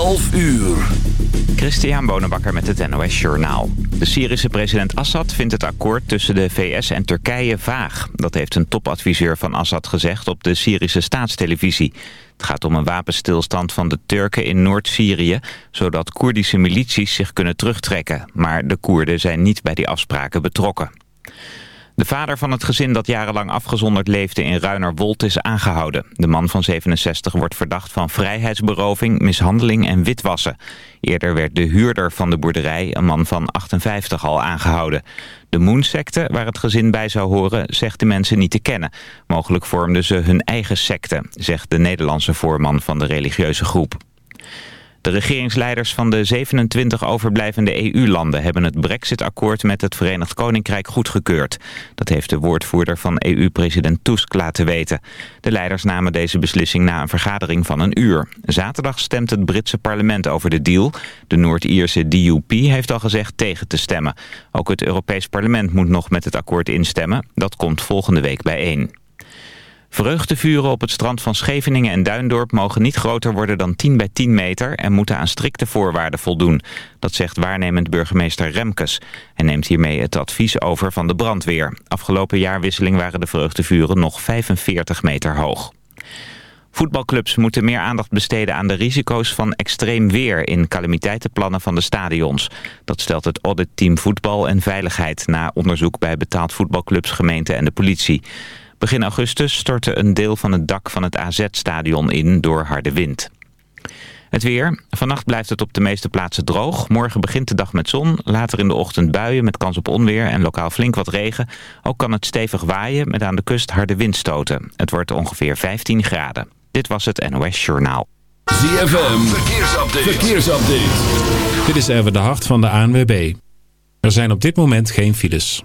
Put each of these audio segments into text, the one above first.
11 uur. Christian Bonenbakker met het NOS Journaal. De Syrische president Assad vindt het akkoord tussen de VS en Turkije vaag. Dat heeft een topadviseur van Assad gezegd op de Syrische staatstelevisie. Het gaat om een wapenstilstand van de Turken in Noord-Syrië... zodat Koerdische milities zich kunnen terugtrekken. Maar de Koerden zijn niet bij die afspraken betrokken. De vader van het gezin dat jarenlang afgezonderd leefde in Ruinerwold is aangehouden. De man van 67 wordt verdacht van vrijheidsberoving, mishandeling en witwassen. Eerder werd de huurder van de boerderij, een man van 58, al aangehouden. De Moon-secte, waar het gezin bij zou horen, zegt de mensen niet te kennen. Mogelijk vormden ze hun eigen secte, zegt de Nederlandse voorman van de religieuze groep. De regeringsleiders van de 27 overblijvende EU-landen hebben het brexit-akkoord met het Verenigd Koninkrijk goedgekeurd. Dat heeft de woordvoerder van EU-president Tusk laten weten. De leiders namen deze beslissing na een vergadering van een uur. Zaterdag stemt het Britse parlement over de deal. De Noord-Ierse DUP heeft al gezegd tegen te stemmen. Ook het Europees parlement moet nog met het akkoord instemmen. Dat komt volgende week bijeen. Vreugdevuren op het strand van Scheveningen en Duindorp mogen niet groter worden dan 10 bij 10 meter en moeten aan strikte voorwaarden voldoen. Dat zegt waarnemend burgemeester Remkes. Hij neemt hiermee het advies over van de brandweer. Afgelopen jaarwisseling waren de vreugdevuren nog 45 meter hoog. Voetbalclubs moeten meer aandacht besteden aan de risico's van extreem weer in calamiteitenplannen van de stadions. Dat stelt het auditteam Voetbal en Veiligheid na onderzoek bij betaald voetbalclubs, gemeenten en de politie. Begin augustus stortte een deel van het dak van het AZ-stadion in door harde wind. Het weer. Vannacht blijft het op de meeste plaatsen droog. Morgen begint de dag met zon. Later in de ochtend buien met kans op onweer en lokaal flink wat regen. Ook kan het stevig waaien met aan de kust harde windstoten. Het wordt ongeveer 15 graden. Dit was het NOS Journaal. ZFM. Verkeersupdate. Verkeersupdate. Dit is even de hart van de ANWB. Er zijn op dit moment geen files.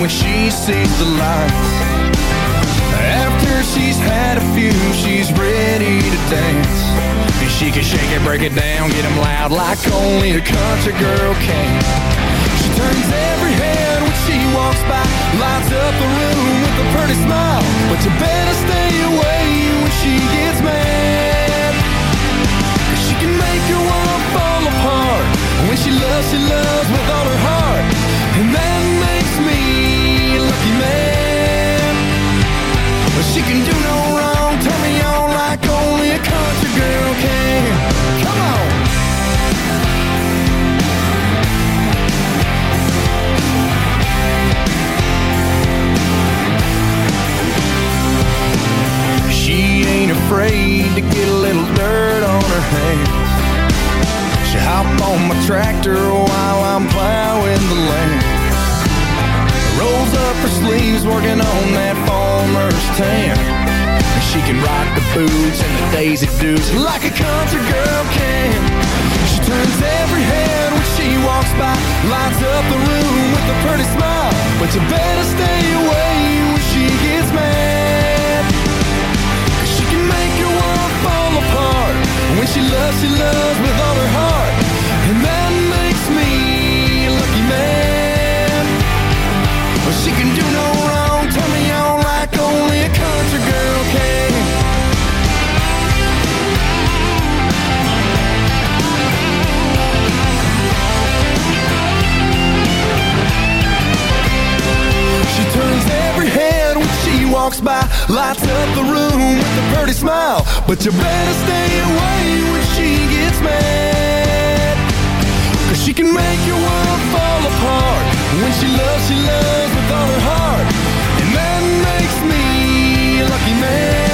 When she sees the lights. After she's had a few, she's ready to dance. And she can shake it, break it down, get 'em loud like only a country girl can. She turns every head when she walks by, lights up the room with a pretty smile. But you better stay away when she gets mad. She can make your world fall apart. When she loves, she loves with all her heart. And that makes me can do no wrong, turn me on like only a country girl can. Come on. She ain't afraid to get a little dirt on her hands. She hop on my tractor while I'm plowing the land. Rolls up her sleeves working on that farmer's tan. She can rock the boots and the daisy dukes like a country girl can. She turns every head when she walks by, lights up the room with a pretty smile. But you better stay away when she gets mad. She can make your world fall apart. When she loves, she loves with all her heart. And that she can do no wrong, turn me on like only a country girl can. She turns every head when she walks by, lights up the room with a pretty smile. But you better stay away when she gets mad. Cause she can make your world fall apart. When she loves, she loves with all her heart. And that makes me a lucky man.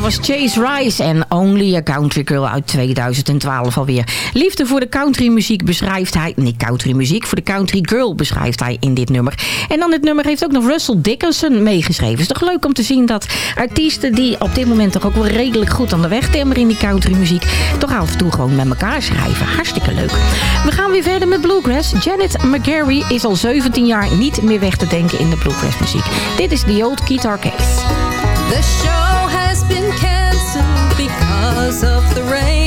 Was Chase Rice en Only a Country Girl uit 2012 alweer. Liefde voor de countrymuziek beschrijft hij... Nee, countrymuziek. Voor de country girl beschrijft hij in dit nummer. En dan dit nummer heeft ook nog Russell Dickinson meegeschreven. Is toch leuk om te zien dat artiesten die op dit moment toch ook wel redelijk goed aan de weg timmeren in die countrymuziek... toch af en toe gewoon met elkaar schrijven. Hartstikke leuk. We gaan weer verder met Bluegrass. Janet McGarry is al 17 jaar niet meer weg te denken in de Bluegrass muziek. Dit is The Old Guitar Case. The show been canceled because of the rain.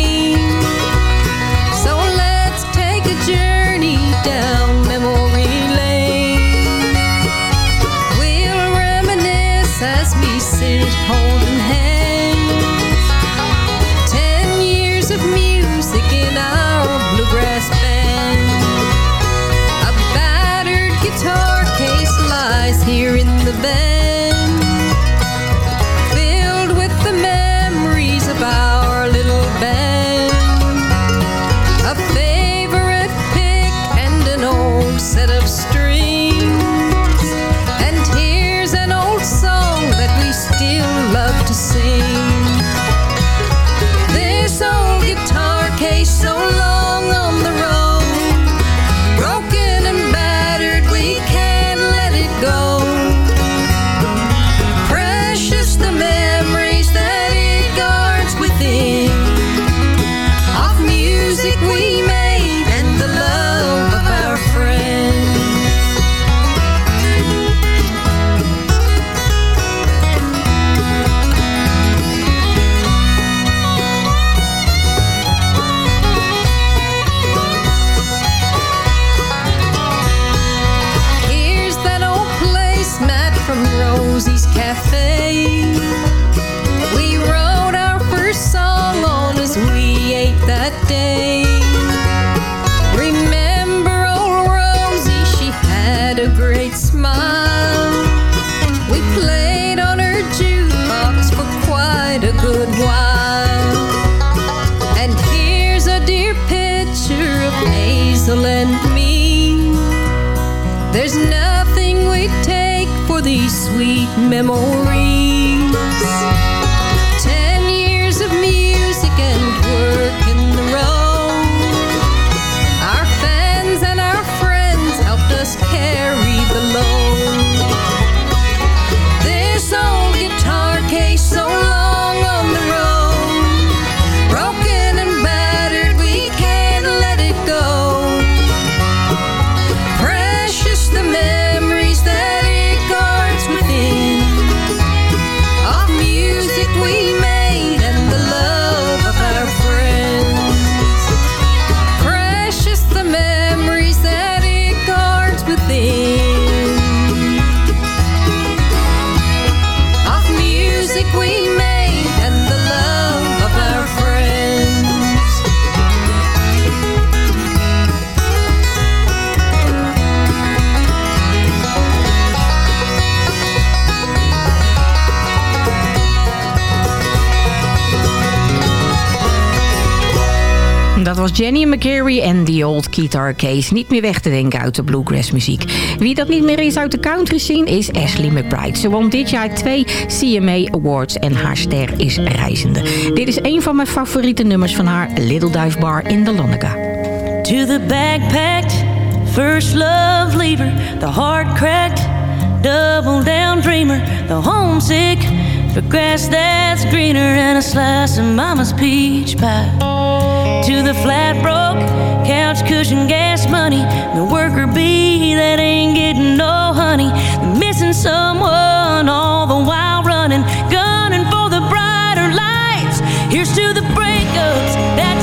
Jenny McCary en The Old Guitar Case. Niet meer weg te denken uit de bluegrass muziek. Wie dat niet meer is uit de country scene is Ashley McBride. Ze won dit jaar twee CMA Awards en haar ster is reizende. Dit is een van mijn favoriete nummers van haar, Little Dive Bar in the Lonaga. To the backpacked, first love leaver, the heart cracked, double down dreamer, the homesick, the grass that's greener, and a slice of mama's peach pie. To the flat broke, couch cushion gas money, the worker bee that ain't getting no honey, missing someone all the while running, gunning for the brighter lights. Here's to the breakups that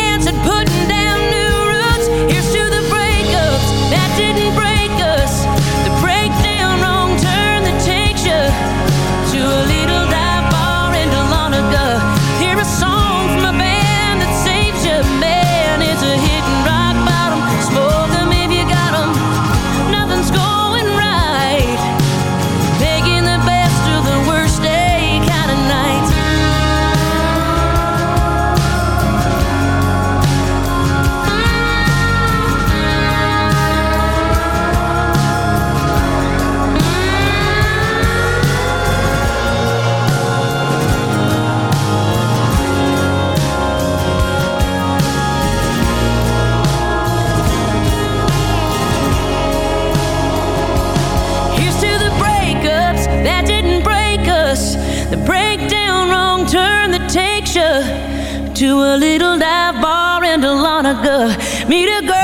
to a little dive bar in Dahlonega. Meet a girl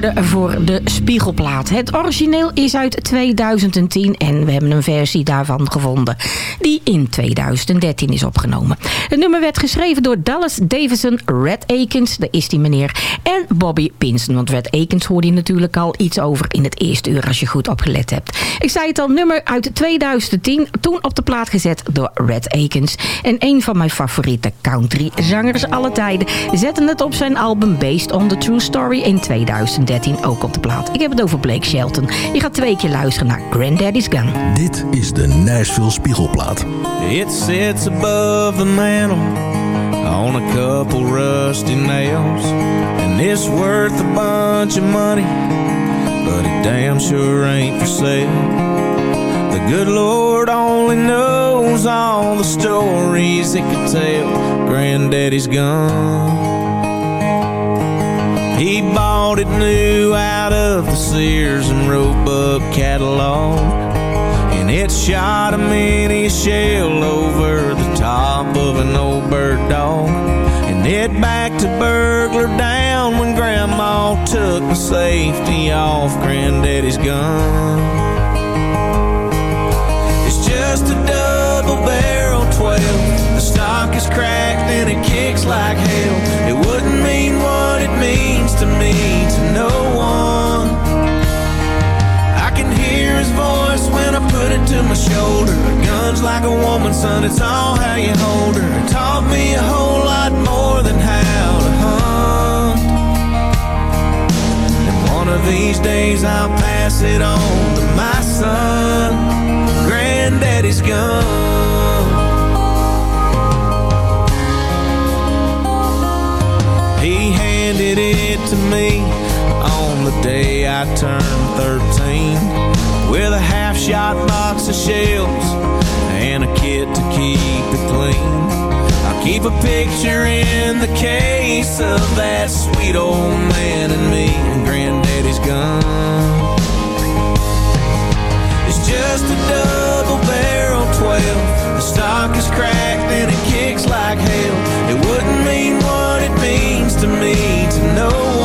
voor de Spiegelplaat. Het origineel is uit 2010 en we hebben een versie daarvan gevonden die in 2013 is opgenomen. Het nummer werd geschreven door Dallas Davison, Red Akins, daar is die meneer, en Bobby Pinson. Want Red Akins hoorde je natuurlijk al iets over in het eerste uur als je goed opgelet hebt. Ik zei het al, nummer uit 2010, toen op de plaat gezet door Red Akins. En een van mijn favoriete country zangers alle tijden zette het op zijn album Based on the True Story in 2013 ook op de plaat. Ik heb het over Blake Shelton. Je gaat twee keer luisteren naar Granddaddy's Gun. Dit is de Nashville Spiegelplaat. It sits above the mantle on a couple rusty nails. And it's worth a bunch of money, but it damn sure ain't for sale. The good Lord only knows all the stories it could tell. Granddaddy's gone. He bought it new out of the Sears and Roebuck catalog. And it shot a mini shell over the top of an old bird dog. And it backed a burglar down when Grandma took the safety off Granddaddy's gun. It's just a double barrel 12. The stock is cracked and it kicks like hell. It wouldn't mean what it means to me, to no one. I can hear his voice when I put it to my shoulder. A gun's like a woman, son, it's all how you hold her. It taught me a whole lot more than how to hunt. And one of these days I'll pass it on to my son. Granddaddy's gun. To me on the day I turned 13 with a half shot box of shells and a kit to keep it clean. I'll keep a picture in the case of that sweet old man and me and granddaddy's gun. It's just a double barrel 12. The stock is cracked and it kicks like hell. It wouldn't mean what it means to me to no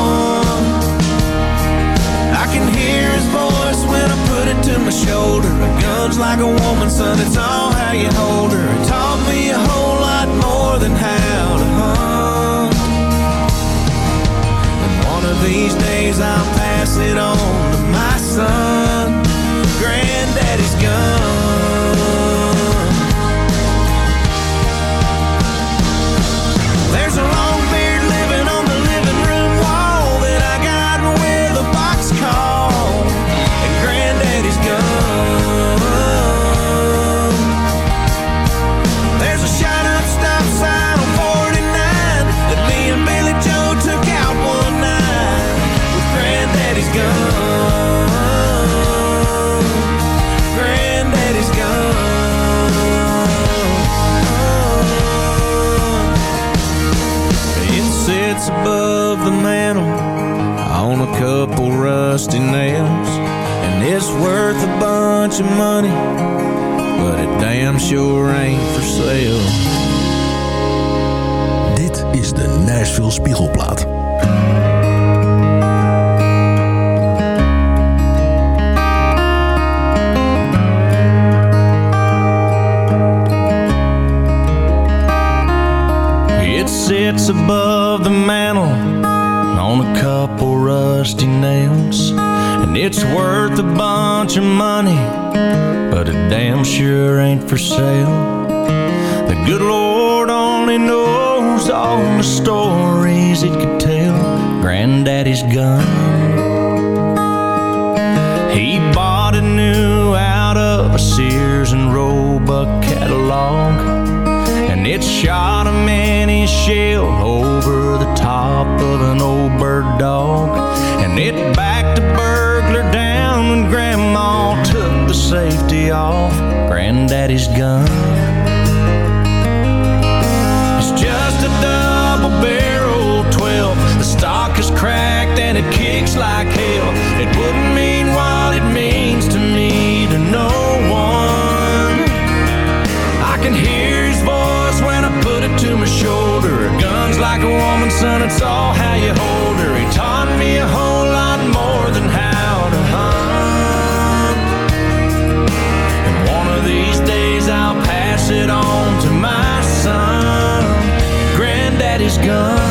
my shoulder. A gun's like a woman, son, it's all how you hold her. It taught me a whole lot more than how to hunt. And one of these days I'll pass it on to my son, granddaddy's gun. Bunch of money, but it damn sure ain't for sale. Dit is de Nashville Spiegelplaat. It sits above the mantle on a couple rusty nails. And it's worth a bunch of money, damn sure ain't for sale. The good Lord only knows all the stories it could tell. Granddaddy's gun. He bought it new out of a Sears and Roebuck catalog. And it shot a mini shell over the top of an old bird dog. And it off Granddaddy's gun. It's just a double barrel 12. The stock is cracked and it kicks like hell. It wouldn't mean what it means to me to no one. I can hear his voice when I put it to my shoulder. A gun's like a woman, son, it's all how you hold her. He taught me a Granddaddy's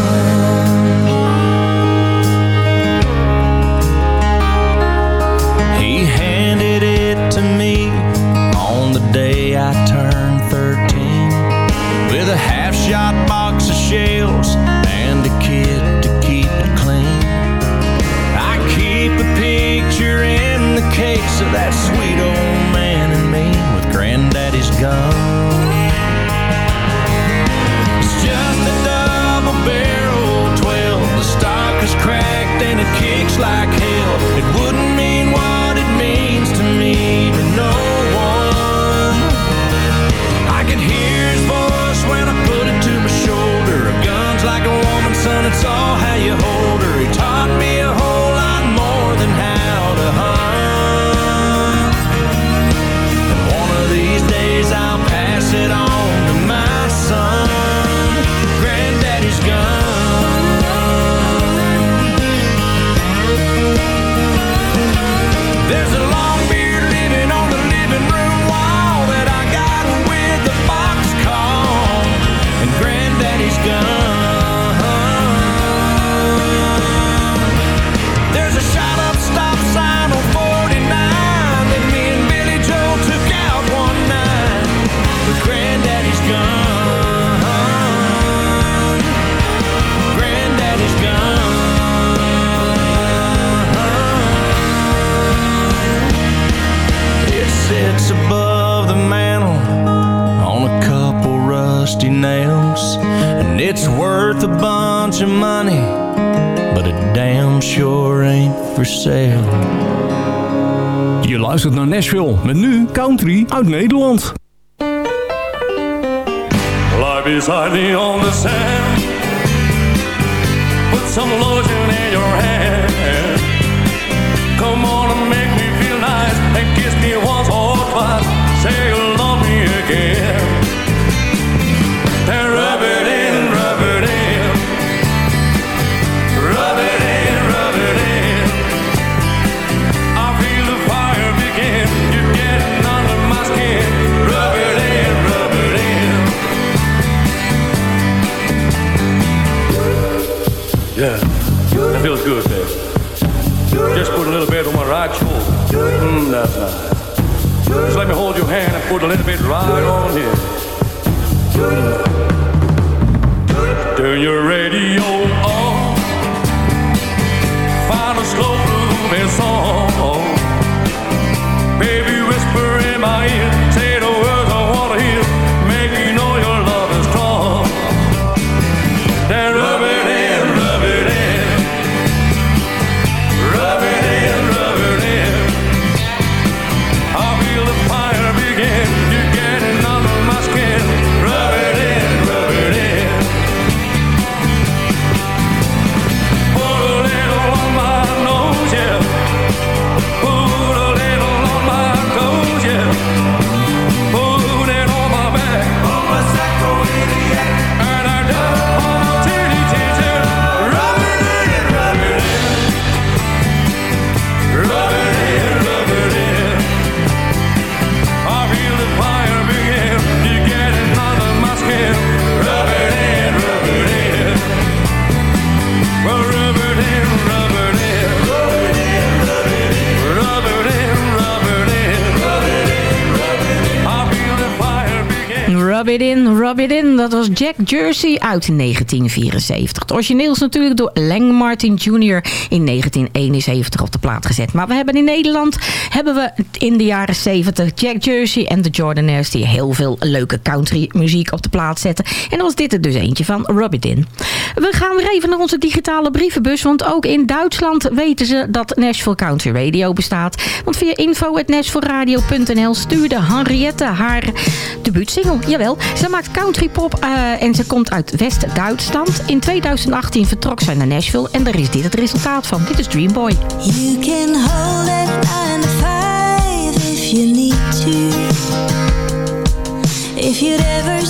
uit Nederland. Lie beside me on the sand. Put some lotion in your hand. Come on and make me feel nice and kiss me once or twice. Mmm. Just let me hold your hand and put a little bit right on here. Turn your radio on. Find a slow moving song. Rub It In, Rub It In. Dat was Jack Jersey uit 1974. Het origineel is natuurlijk door Lang Martin Jr. in 1971 op de plaat gezet. Maar we hebben in Nederland hebben we in de jaren 70 Jack Jersey en de Jordanaires... die heel veel leuke country muziek op de plaat zetten. En dan was dit er dus eentje van Rub It In. We gaan weer even naar onze digitale brievenbus. Want ook in Duitsland weten ze dat Nashville Country Radio bestaat. Want via info.nashvilleradio.nl stuurde Henriette haar debuutsingle. Jawel, ze maakt country pop eh, en ze komt uit West-Duitsland. In 2018 vertrok zij naar Nashville en daar is dit het resultaat van. Dit is Dreamboy. You can hold if you need to. If you'd ever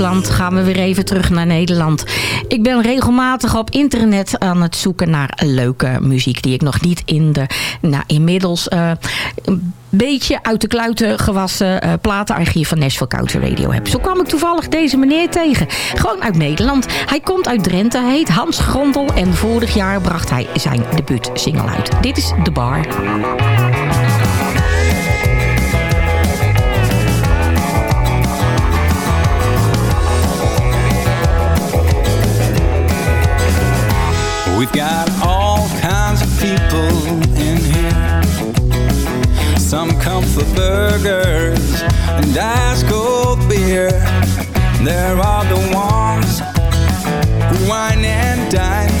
Gaan we weer even terug naar Nederland. Ik ben regelmatig op internet aan het zoeken naar leuke muziek... die ik nog niet in de, nou, inmiddels eh, een beetje uit de kluiten gewassen eh, platenarchief van Nashville Country Radio heb. Zo kwam ik toevallig deze meneer tegen. Gewoon uit Nederland. Hij komt uit Drenthe, hij heet Hans Grondel... en vorig jaar bracht hij zijn debuutsingle uit. Dit is The Bar. We've got all kinds of people in here. Some come for burgers and ice cold beer. There are the ones who wine and dine.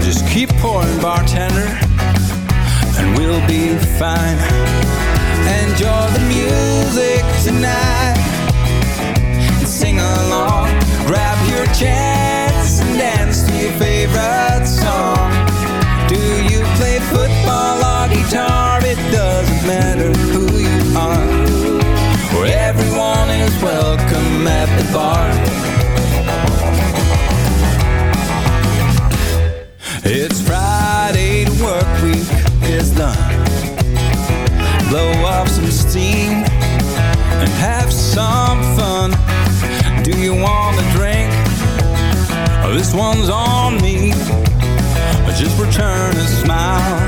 Just keep pouring, bartender, and we'll be fine. Enjoy the music tonight and sing along. Grab your chance It's Friday, the work week is done. Blow off some steam and have some fun. Do you want a drink? This one's on me. But just return a smile.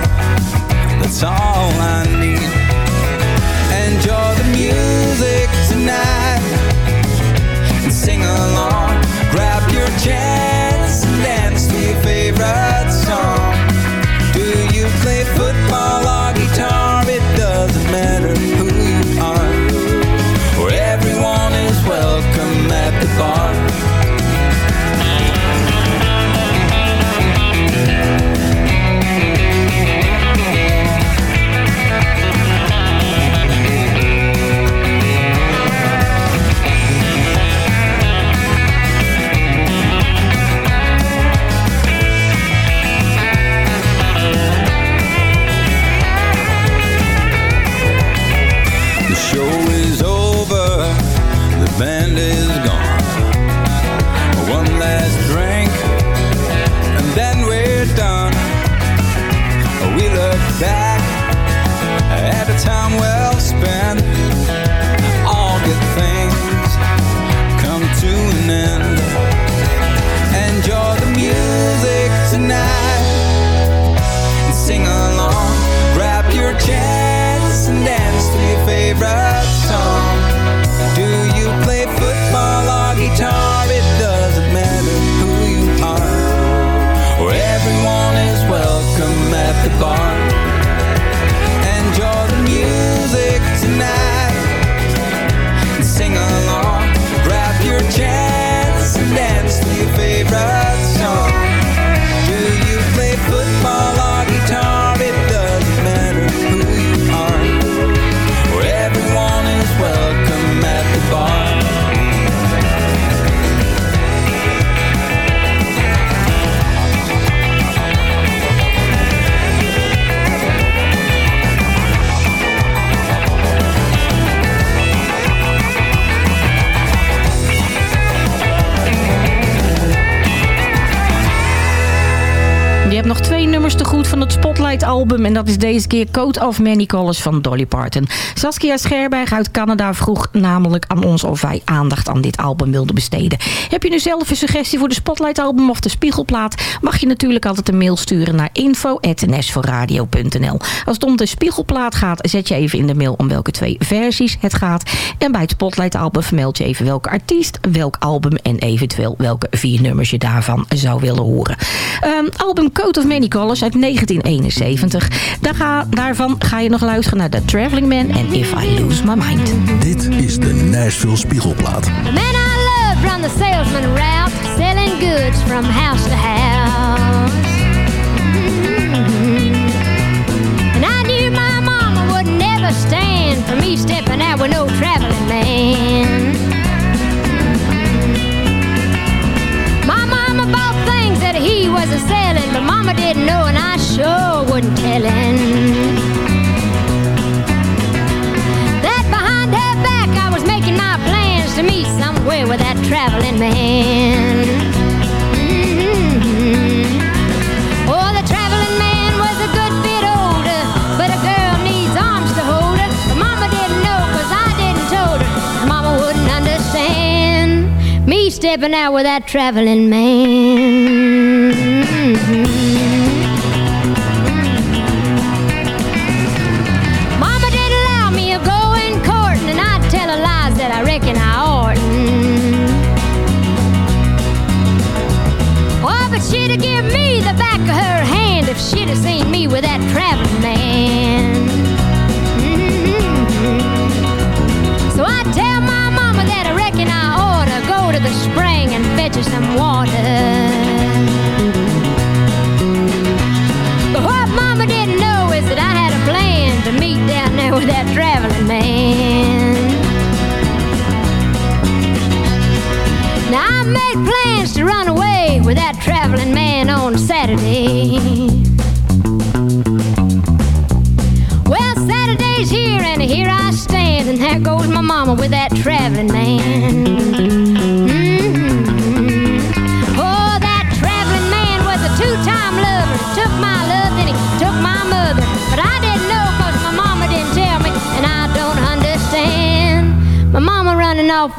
Spotlight-album. En dat is deze keer Coat of Many Colors van Dolly Parton. Saskia Scherberg uit Canada vroeg namelijk aan ons of wij aandacht aan dit album wilden besteden. Heb je nu zelf een suggestie voor de Spotlight-album of de Spiegelplaat? Mag je natuurlijk altijd een mail sturen naar info.nsvoorradio.nl Als het om de Spiegelplaat gaat, zet je even in de mail om welke twee versies het gaat. En bij het Spotlight-album vermeld je even welke artiest, welk album en eventueel welke vier nummers je daarvan zou willen horen. Ehm, album Coat of Many Colors uit 1971. Daar ga, daarvan ga je nog luisteren naar The Traveling Man en If I Lose My Mind. Dit is de Nashville Spiegelplaat. The man I loved run the salesman route, selling goods from house to house. And I knew my mama would never stand for me stepping out with no traveling man. He wasn't selling, but mama didn't know, and I sure wouldn't tellin'. That behind her back, I was making my plans to meet somewhere with that traveling man. Stepping out with that traveling man. Mama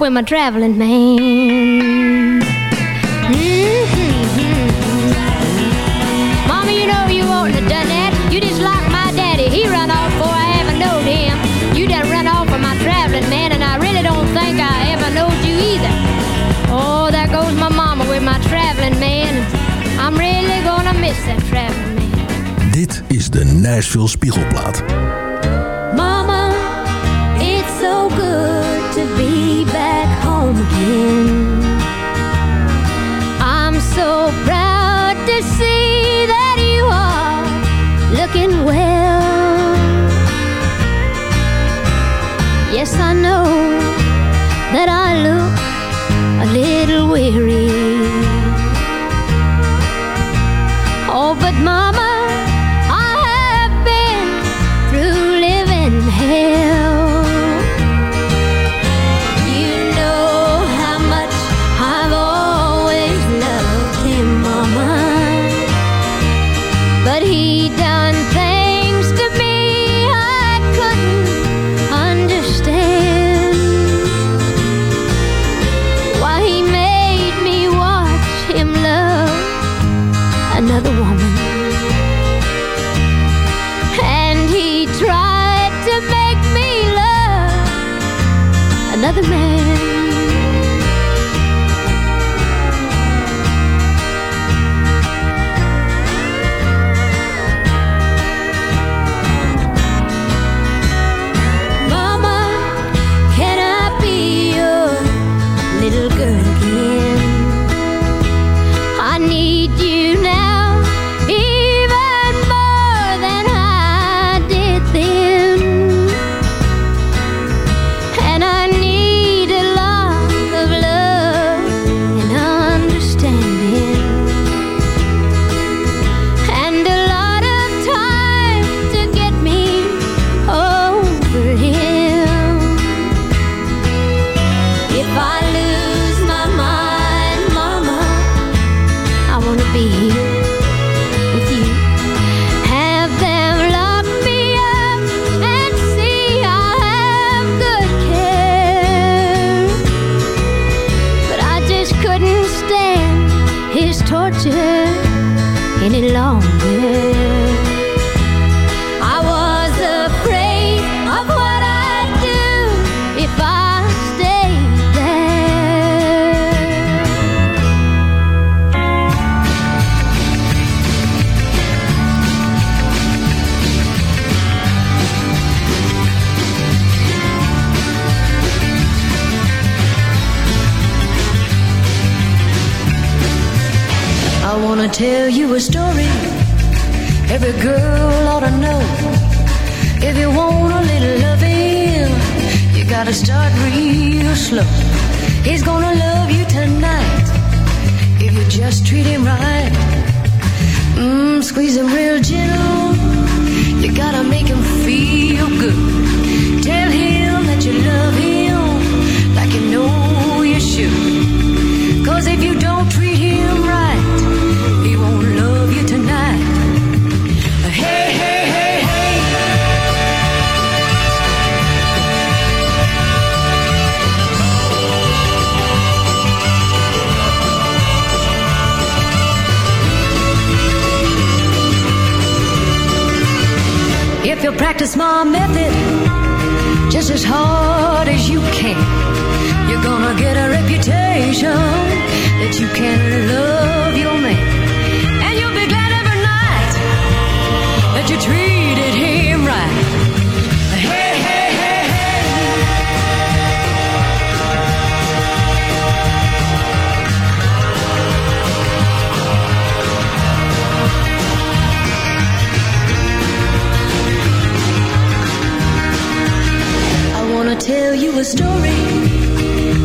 with my traveling man. That I look a little weary. Oh, but Mama,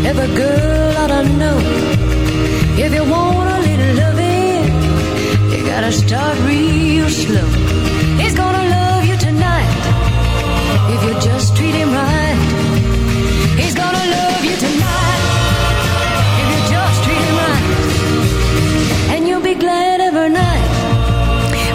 every girl ought to know. If you want a little loving, you gotta start real slow. He's gonna love you tonight if you just treat him right. He's gonna love you tonight if you just treat him right. And you'll be glad every night.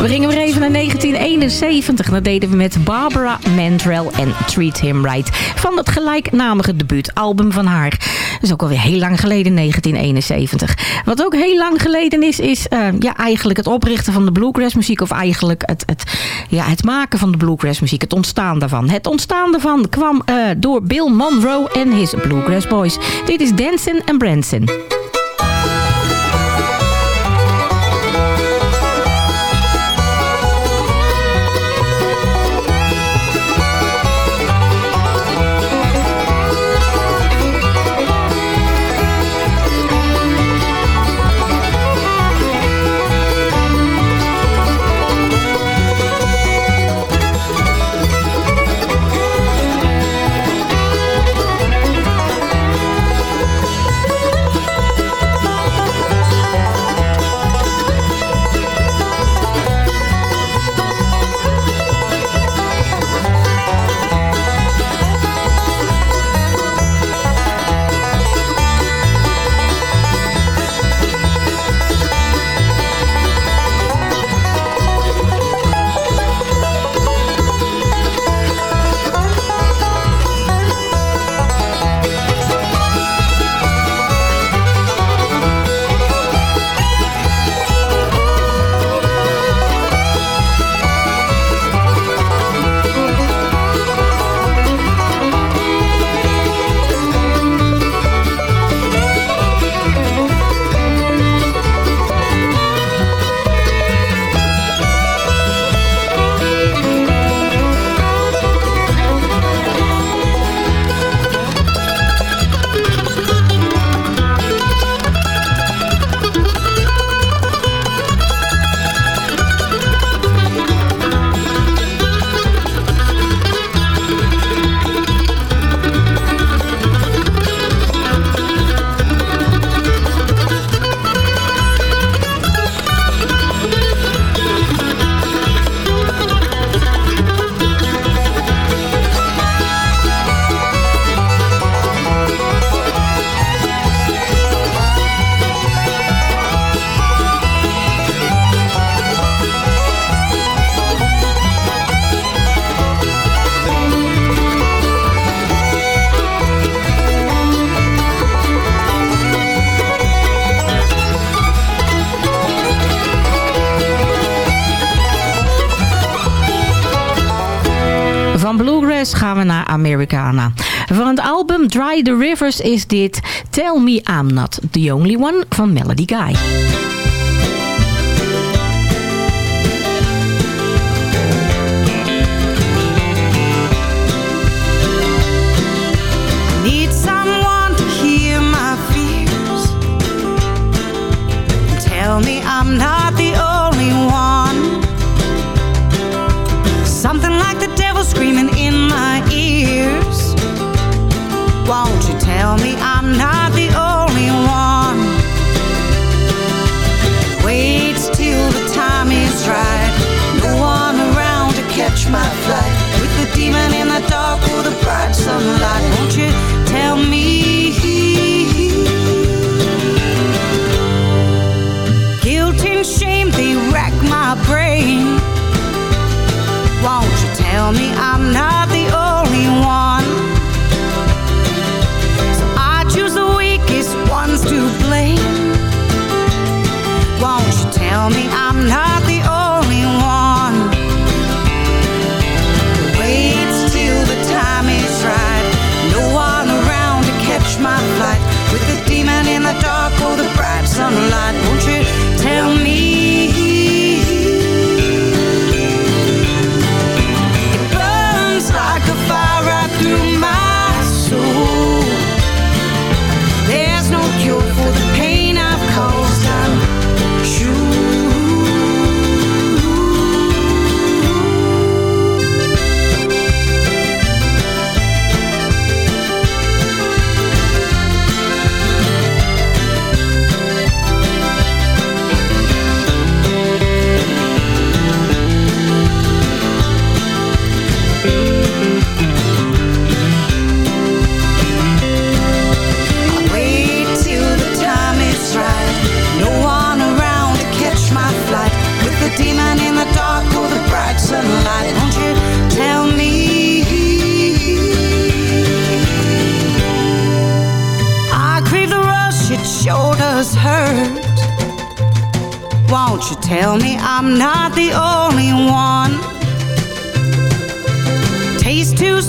We gingen weer even naar 1971. Dat deden we met Barbara Mandrell en Treat Him Right. Van het gelijknamige debuutalbum van haar. Dat is ook alweer heel lang geleden, 1971. Wat ook heel lang geleden is, is eh, ja, eigenlijk het oprichten van de bluegrass muziek. Of eigenlijk het, het, ja, het maken van de bluegrass muziek. Het ontstaan daarvan. Het ontstaan daarvan kwam eh, door Bill Monroe en his Bluegrass Boys. Dit is Danson en Branson. Americana. Van het album Dry the Rivers is dit Tell Me I'm Not The Only One van Melody Guy. tell me I'm not the only one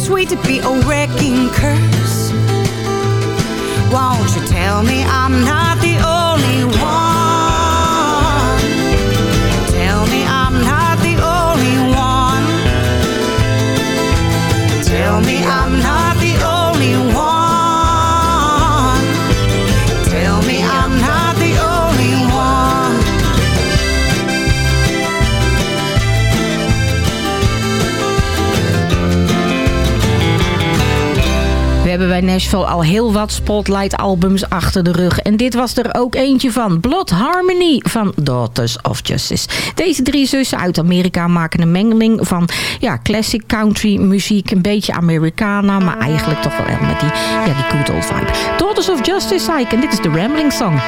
sweet to be a wrecking curse. Won't you tell me I'm not the only bij Nashville al heel wat Spotlight-albums achter de rug. En dit was er ook eentje van. Blood Harmony van Daughters of Justice. Deze drie zussen uit Amerika maken een mengeling van ja, classic country muziek. Een beetje Americana, maar eigenlijk toch wel met die, ja, die good old vibe. Daughters of Justice, zei ik. En dit is de Rambling Song.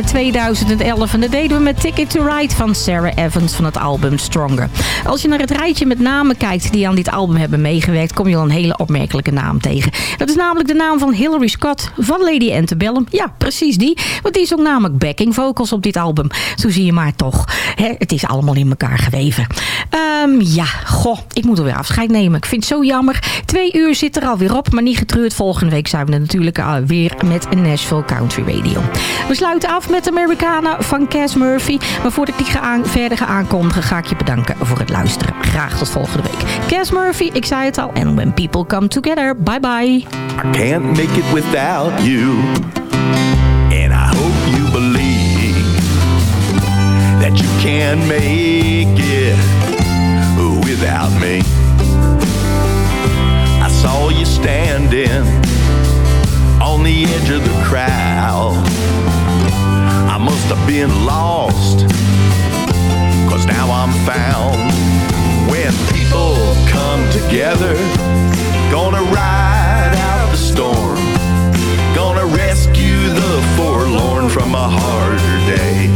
We gingen naar 2011 en dat deden we met Ticket to Ride van Sarah Evans van het album Stronger. Als je naar het rijtje met namen kijkt die aan dit album hebben meegewerkt, kom je al een hele opmerkelijke naam tegen. Dat is namelijk de naam van Hilary Scott van Lady Antebellum. Ja, precies die. Want die is ook namelijk backing vocals op dit album. Zo zie je maar toch. Hè, het is allemaal in elkaar geweven. Ehm, ja, goh, ik moet alweer afscheid nemen. Ik vind het zo jammer. Twee uur zit er alweer op, maar niet getreurd. Volgende week zijn we er natuurlijk uh, weer met Nashville Country Radio. We sluiten af met Americana van Cass Murphy. Maar voordat ik die ga aan, verder ga aankondigen, ga ik je bedanken voor het luisteren. Graag tot volgende week. Cass Murphy, ik zei het al. And when people come together, bye bye. I can't make it without you. And I hope you believe that you can make it without me. I saw you standing on the edge of the crowd. I must have been lost, cause now I'm found. When people come together, gonna ride out the storm, gonna rescue the forlorn from a harder day.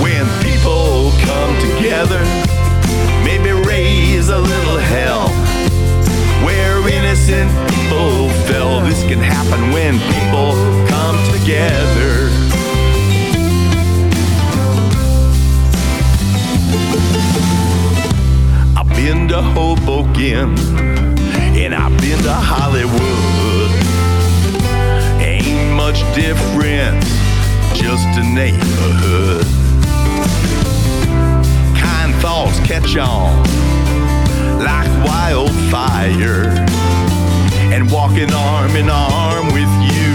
When people come together, maybe raise a little hell where innocent people fell. This can happen when people together. I've been to Hoboken and I've been to Hollywood. Ain't much difference, just a neighborhood. Kind thoughts catch on like wildfire. And walking arm in arm with you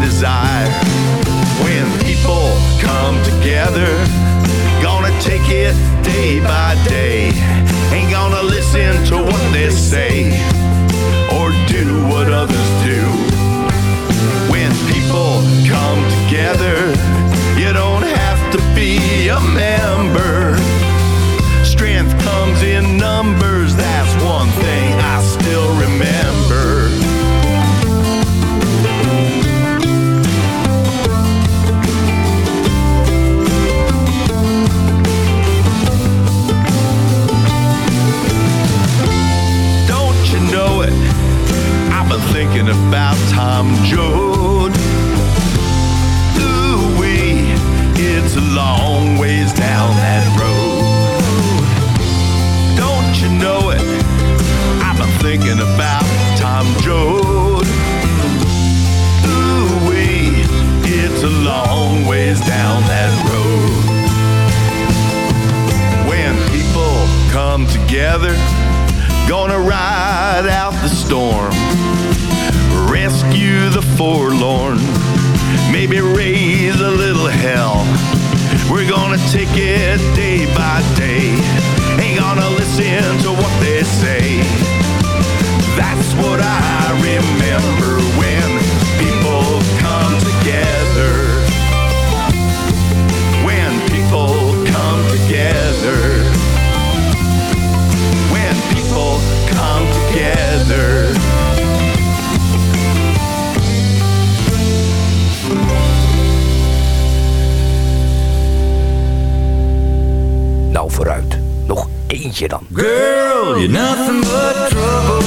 desire. When people come together, gonna take it day by day. Ain't gonna listen to what they say or do what others do. When people come together, you don't have to be a member. Strength comes in numbers, Been thinking about Tom Joad. Ooh wee, it's a long ways down that road. Don't you know it? I've been thinking about Tom Joad. Ooh wee, it's a long ways down that road. When people come together, gonna ride out the storm, rescue the forlorn, maybe raise a little hell. We're gonna take it day by day. Ain't gonna listen to what they say. That's what I remember when people come together. When people come together. When people come together. Eentje dan. Girl, you're nothing but trouble.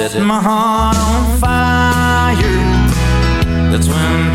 Setting my heart on fire. That's when